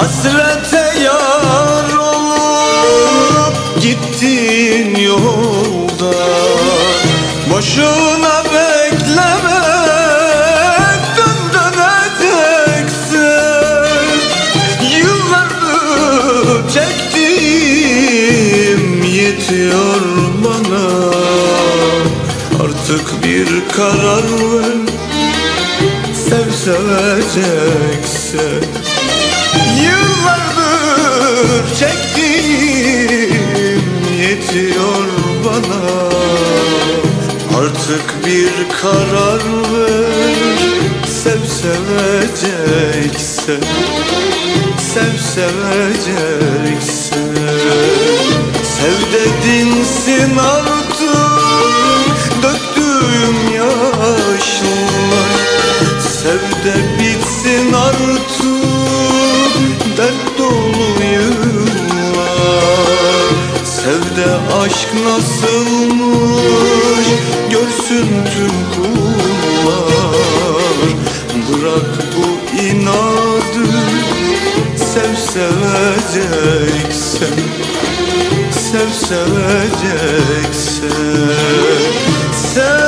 Hasrete yar olup gittin yolda Boşuna bekleme dön döneceksin. Yıllardır çektim yetiyor bana. Artık bir karar ver Sev seveceksin Yıllardır çektiğim yetiyor bana. Artık bir karar ver Sev seveceksin Sev seveceksin Sev dedinsin artık aşk nasılmış? Görsün tüm kullar. Bırak bu inadı Sev seveceksin Sev seveceksin Sev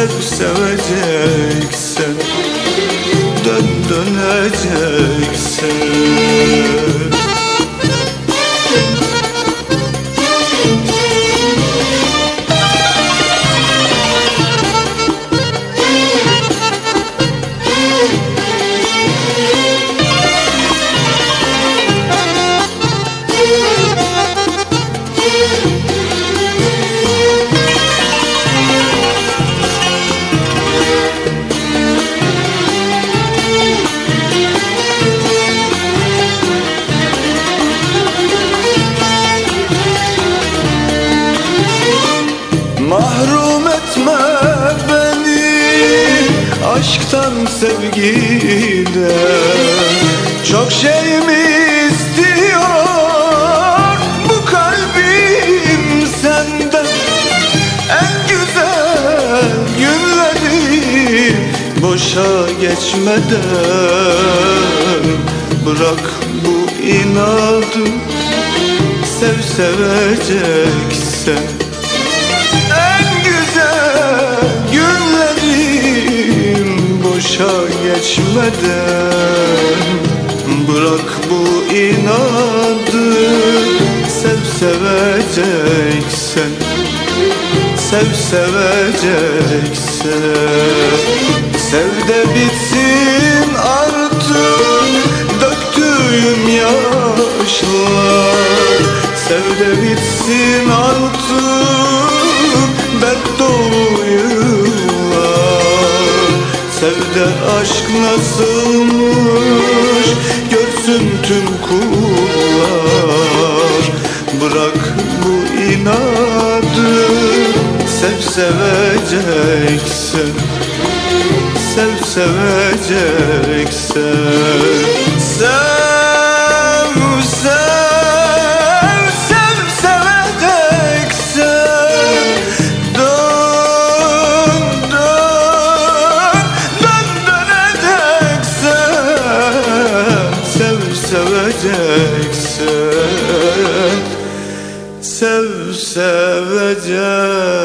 Sev seveceksin Dön döneceksin aşktan sevgiden Çok şey mi istiyor bu kalbim senden. En güzel günleri boşa geçmeden Bırak bu inadı sev seveceksen geçmeden Bırak bu inadı. Sev seveceksen Sev seveceksen. Sev de bitsin artık döktüğüm yaşlar. Sev de bitsin artık dert dolu Sev de aşk nasılmış? Görsün tüm kullar. Bırak bu inadı sev seveceksin Sev seveceksin Sev seveceksin. Sev seveceksin